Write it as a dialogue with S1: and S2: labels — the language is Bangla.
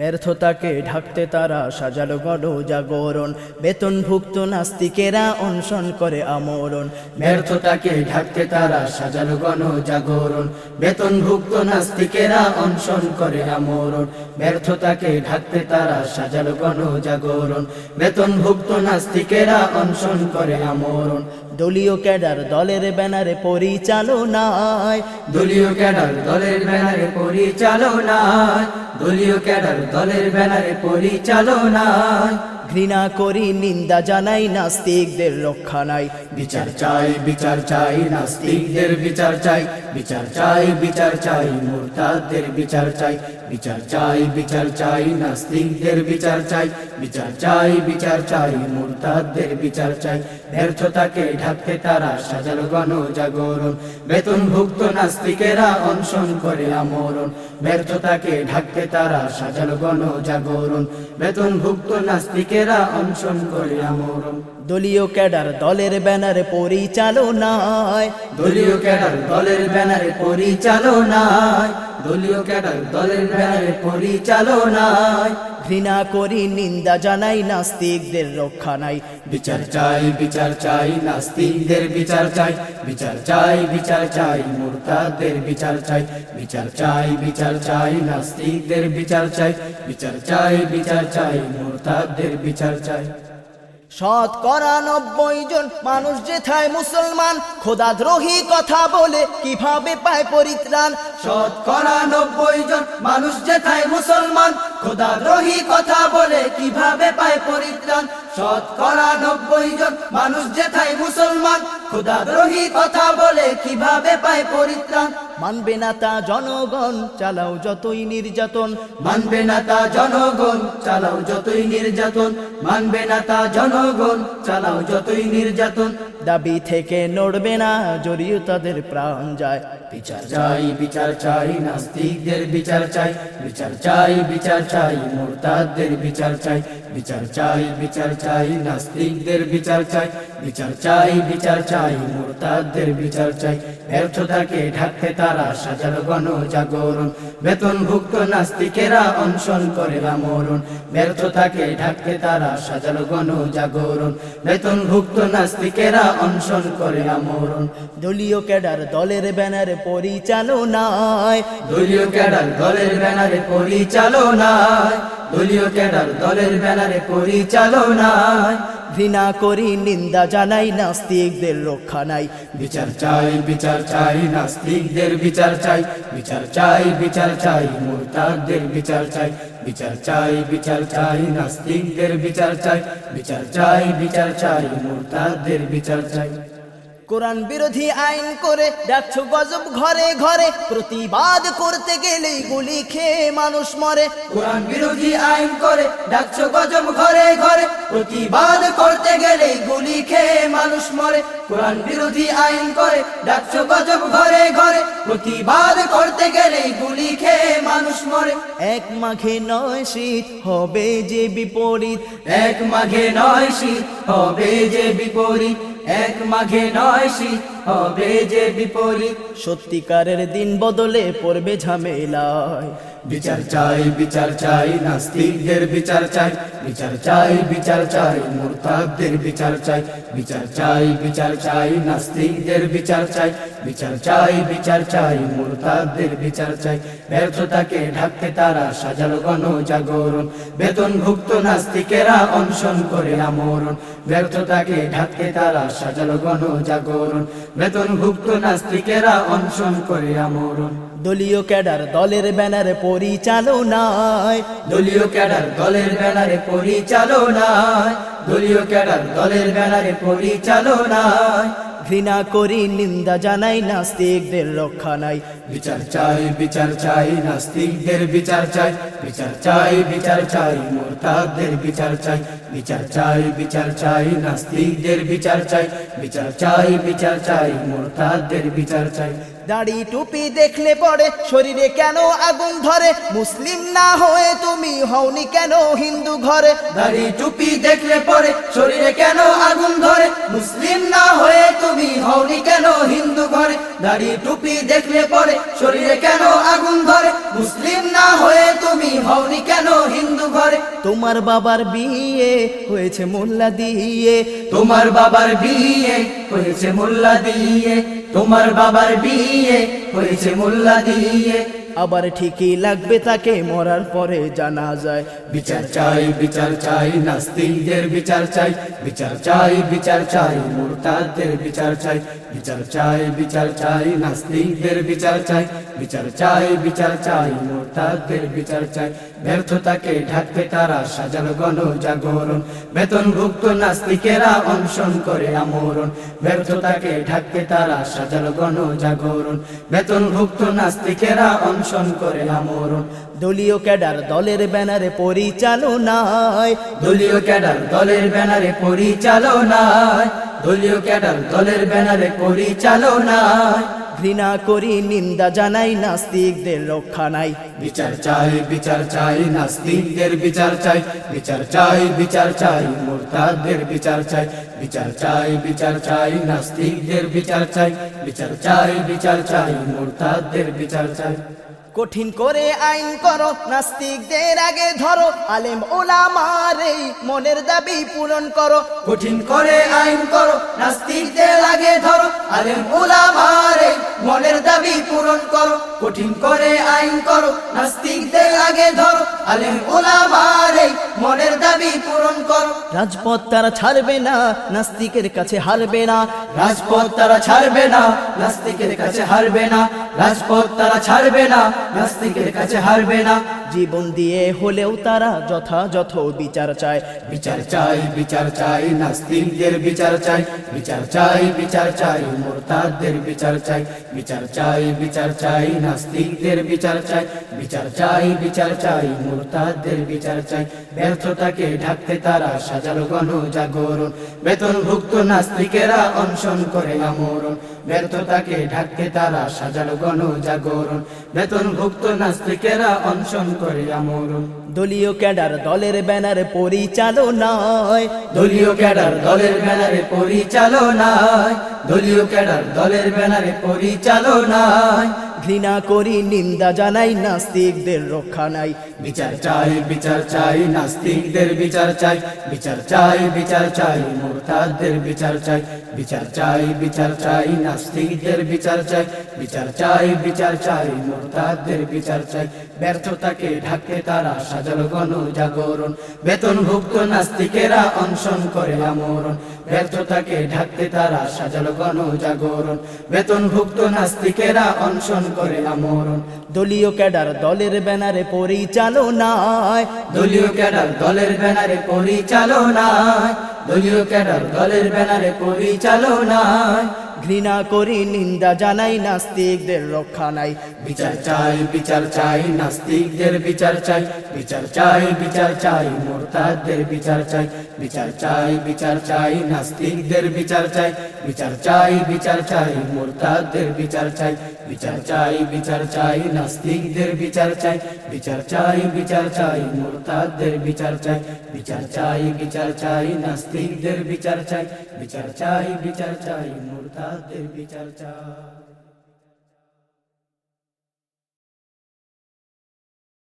S1: ব্যর্থতাকে ঢাকতে তারা সাজালো গণ জাগরণ বেতনভুক্ত নাস্তিকেরা অনশন করে আমরণ।
S2: ব্যর্থতাকে ঢাকতে তারা সাজালো গণ জাগরণ বেতনভুক্ত নাস্তিকেরা অনশন করে আমরণ। ব্যর্থতাকে ঢাকতে তারা সাজালো গণ জাগরণ বেতনভুক্ত নাস্তিকেরা অনশন করে আমরণ।
S1: দলীয় ক্যাডার দলের ব্যানারে পরিচালনায়।
S2: দলীয় ক্যাডার দলের ব্যানারে পরিচালনায়। দলীয় ক্যাডার দলের ব্যানারে পরিচালনায়।
S1: ঘৃণা করি নিন্দা জানাই নাস্তিকদের রক্ষা নাই।
S2: বিচার চাই বিচার চাই নাস্তিকদের বিচার চাই। বিচার চাই বিচার চাই মুরতাদদের বিচার চাই। বিচার চাই বিচার চাই নাস্তিকদের বিচার চাই। বিচার চাই বিচার চাই মুরতাদদের বিচার চাই। ব্যর্থতাকে ঢাকতে তারা সাজালো গণ জাগরণ বেতনভুক্ত নাস্তিকেরা অনশন করে আমরণ। ব্যর্থতাকে ঢাকতে তারা সাজাল গণ জাগরণ বেতনভুক্ত নাস্তিকেরা অনশন করে আমরণ।
S1: দলীয় ক্যাডার দলের ব্যানারে পরিচালনায়।
S2: দলীয় ক্যাডার দলের ব্যানারে পরিচালনায়। দলীয় ক্যাডার দলের ব্যানারে পরিচালনায়।
S1: ঘৃণা করি নিন্দা জানাই নাস্তিকদের রক্ষা নাই।
S2: বিচার চাই বিচার চাই নাস্তিকদের বিচার চাই। বিচার চাই বিচার চাই মুরতাদের বিচার চাই। বিচার চাই বিচার চাই নাস্তিকদের বিচার চাই। বিচার চাই বিচার চাই মুরতাদের বিচার চাই।
S1: সৎ করা নব্বই জন মানুষ যেথায় মুসলমান খোদাদ্রোহী কথা বলে কীভাবে পায় পরিত্রাণ?
S2: শতকরা নব্বই জন মানুষ যেথায় মুসলমান খোদাদ্রোহী কথা বলে কীভাবে পায় পরিত্রাণ? শতকরা নব্বই জন মানুষ যেথায় মুসলমান খোদাদ্রোহী কথা বলে কীভাবে পায় পরিত্রাণ।
S1: মানবে না তা জনগণ, চালাও যতই নির্যাতন।
S2: মানবে না তা জনগণ, চালাও যতই নির্যাতন। মানবে না তা জনগণ, চালাও যতই নির্যাতন।
S1: দাবি থেকে নড়বে না, জড়িয়ে তাদের প্রাণ যায়।
S2: বিচার চাই বিচার চাই, নাস্তিকদের বিচার চাই। বিচার চাই বিচার চাই, মোরতাদের বিচার চাই। বিচার চাই বিচার চাই, নাস্তিকদের বিচার চাই। বিচার চাই বিচার চাই, মোরতাদের বিচার চাই। ব্যর্থতাকে ঢাকতে তারা সাজালো গণ জাগরণ বেতনভুক্ত নাস্তিকেরা অনশন করে আমরণ ব্যর্থতাকে ঢাকতে তারা সাজালো গণ জাগরণ বেতনভুক্ত নাস্তিকেরা অনশন করে আমরণ
S1: দলীয় ক্যাডার দলের ব্যানারে পরিচালনায়।
S2: দলীয় ক্যাডার দলের ব্যানারে পরিচালনায়। দলীয় ক্যাডার দলের ব্যানারে পরিচালনায়।
S1: ঘৃণা করি, নিন্দা জানাই, নাস্তিকদের রক্ষা নাই।
S2: বিচার চাই বিচার চাই, নাস্তিকদের বিচার চাই। বিচার চাই বিচার চাই, মুরতাদদের বিচার চাই। বিচার চাই বিচার চাই, নাস্তিকদের বিচার চাই। বিচার চাই বিচার চাই, মুরতাদদের বিচার চাই।
S1: কোরআন বিরোধী আইন করে ডাকছো গজব ঘরে ঘরে, প্রতিবাদ করতে গেলে গুলি খেয়ে মানুষ মরে।
S2: কোরআন বিরোধী আইন করে ডাকছো গজব ঘরে ঘরে, প্রতিবাদ করতে গেলে গুলি খেয়ে মানুষ মরে। কোরআন বিরোধী আইন করে ডাকছো গজব ঘরে ঘরে, প্রতিবাদ করতে গেলে গুলি খেয়ে মানুষ মরে।
S1: এক মাঘে নয় শীত, হবে যে বিপরীত।
S2: এক মাঘে নয় শীত, হবে যে বিপরীত। এক মাঘে নয় শীত হবে যে বিপরীত।
S1: সত্যিকারের দিন বদলে পড়বে ঝামেলায়।
S2: বিচার চাই বিচার চাই নাস্তিকদের বিচার চাই বিচার চাই বিচার চাই মুরতাদদের বিচার চাই বিচার চাই বিচার চাই নাস্তিকদের বিচার চাই বিচার চাই বিচার চাই মুরতাদদের বিচার চাই ব্যর্থতাকে ঢাকতে তারা সাজালো গণ জাগরণ বেতনভুক্ত নাস্তিকেরা অনশন করে আমরণ ব্যর্থতাকে ঢাকতে তারা সাজালো গণ জাগরণ বেতনভুক্ত নাস্তিকেরা অনশন করে আমরণ
S1: দলীয় ক্যাডার দলের ব্যানারে পরিচালনায়।
S2: দলীয় ক্যাডার দলের ব্যানারে পরিচালনায়। দলীয় ক্যাডার দলের ব্যানারে পরিচালনায়।
S1: ঘৃণা করি, নিন্দা জানাই, নাস্তিকদের রক্ষা নাই।
S2: বিচার চাই বিচার চাই, নাস্তিকদের বিচার চাই। বিচার চাই বিচার চাই, মোরতাদের বিচার চাই। বিচার চাই বিচার চাই, নাস্তিকদের বিচার চাই। বিচার চাই বিচার চাই, মোরতাদের বিচার চাই।
S1: দাড়ি টুপি দেখলে পরে শরীরে কেন আগুন ধরে? মুসলিম না হয়ে তুমি হওনি কেন হিন্দু ঘরে?
S2: দাড়ি টুপি দেখলে পরে শরীরে কেন আগুন ধরে? মুসলিম না হয়ে তুমি হওনি কেন হিন্দু ঘরে? দাড়ি টুপি দেখলে পরে শরীরে কেন আগুন ধরে? মুসলিম না হয়ে তুমি হওনি কেন হিন্দু ঘরে?
S1: তোমার বাবার বিয়ে হয়েছে মোল্লা দিয়ে।
S2: তোমার বাবার বিয়ে হয়েছে মোল্লা দিয়ে। তোমার বাবার বিয়ে হয়েছে মোল্লা দিয়ে
S1: আবার ঠিকই লাগবে তাকে মরার পরে জানা যায়
S2: বিচার চাই বিচার চাই নাস্তিকদের বিচার চাই বিচার চাই বিচার চাই মোরতাদের বিচার চাই বিচার চাই বিচার চাই নাস্তিকদের বিচার চাই বিচার চাই বিচার চাই মুরতাদের বিচার চায়। ব্যর্থতাকে ঢাকতে তারা সাজানো গণ জাগরণ বেতনভুক্ত নাস্তিকেরা অনশন করে আমরণ। ব্যর্থতাকে ঢাকতে তারা সাজানো গণ জাগরণ বেতনভুক্ত নাস্তিকেরা অনশন করে আমরণ।
S1: দলীয় ক্যাডার দলের ব্যানারে পরিচালনায়।
S2: দলীয় ক্যাডার দলের ব্যানারে পরিচালনায়। দলীয় ক্যাডার দলের ব্যানারে পরিচালনায়।
S1: ঘৃণা করি নিন্দা জানাই নাস্তিকদের রক্ষা নাই
S2: বিচার চাই বিচার চাই নাস্তিকদের বিচার চাই বিচার চাই বিচার চাই মোরতাদের বিচার চাই বিচার চাই বিচার চাই নাস্তিকদের বিচার চাই বিচার চাই বিচার চাই মোরতাদের বিচার চাই
S1: কঠিন করে আইন করো, নাস্তিকদের আগে ধরো, আলেম ওলামার এই মনের দাবি পূরণ করো।
S2: কঠিন করে আইন করো, নাস্তিকদের আগে ধরো, আলেম ওলামারে মনের দাবি পূরণ করো। কঠিন করে আইন করো, নাস্তিকদের আগে ধরো, আলেম ওলামারে মনের দাবি পূরণ করো।
S1: রাজপথ তারা ছাড়বে না, নাস্তিকের কাছে হারবে না।
S2: রাজপথ তারা ছাড়বে না, নাস্তিকের কাছে হারবে না। রাজপথ তারা ছাড়বে না, নাস্তিকের কাছে হারবে না।
S1: জীবন দিয়ে হলেও তারা যথাযথ বিচার চায়।
S2: বিচার চাই বিচার চাই, নাস্তিকদের বিচার চাই। বিচার চাই বিচার চাই, মোরতাদের বিচার চাই। বিচার চাই বিচার চাই, নাস্তিকদের বিচার চাই। বিচার চাই বিচার চাই, মোরতাদের বিচার চাই। ব্যর্থতাকে ঢাকতে তারা সাজালো গণ জাগরণ বেতনভুক্ত নাস্তিকেরা অনশন করে আমরণ। ব্যর্থতাকে ঢাকতে তারা সাজালো গণ জাগরণ বেতনভুক্ত নাস্তিকেরা অনশন করে আমরণ।
S1: দলীয় ক্যাডার দলের ব্যানারে পরিচালনায়।
S2: দলীয় ক্যাডার দলের ব্যানারে পরিচালনায়। দলীয় ক্যাডার দলের ব্যানারে পরিচালনায়।
S1: ঘৃণা করি নিন্দা জানাই নাস্তিকদের রক্ষা নাই।
S2: বিচার চাই বিচার চাই নাস্তিকদের বিচার চাই। বিচার চাই বিচার চাই মোরতাদের বিচার চাই। বিচার চাই বিচার চাই নাস্তিকদের বিচার চাই। বিচার চাই বিচার চাই মোরতাদের বিচার চাই। ব্যর্থতাকে ঢাকতে তারা সাজালো গণ জাগরণ বেতনভুক্ত নাস্তিকেরা অনশন করে আমরণ। ব্যর্থতাকে ঢাকতে তারা সাজালো গণ জাগরণ। বেতনভুক্ত নাস্তিকেরা অনশন করে আমরণ।
S1: দলীয় ক্যাডার দলের ব্যানারে পরিচালনায়।
S2: দলীয় ক্যাডার দলের ব্যানারে পরিচালনায়। দলীয় ক্যাডার দলের ব্যানারে পরিচালনায়।
S1: ঘৃণা করি, নিন্দা জানাই, নাস্তিকদের রক্ষা নাই।
S2: বিচার চাই বিচার চাই, নাস্তিকদের বিচার চাই। বিচার চাই বিচার চাই, মোরতাদের বিচার চাই। বিচার চাই বিচার চাই, নাস্তিকদের বিচার চাই। বিচার চাই বিচার চাই, মোরতাদের বিচার চাই। বিচার চাই বিচার চাই নাস্তিকদের বিচার চাই বিচার চাই বিচার চাই মোরতাদের বিচার চাই বিচার চাই বিচার চাই নাস্তিকদের বিচার চাই বিচার চাই বিচার চাই মোরতাদের বিচার চাই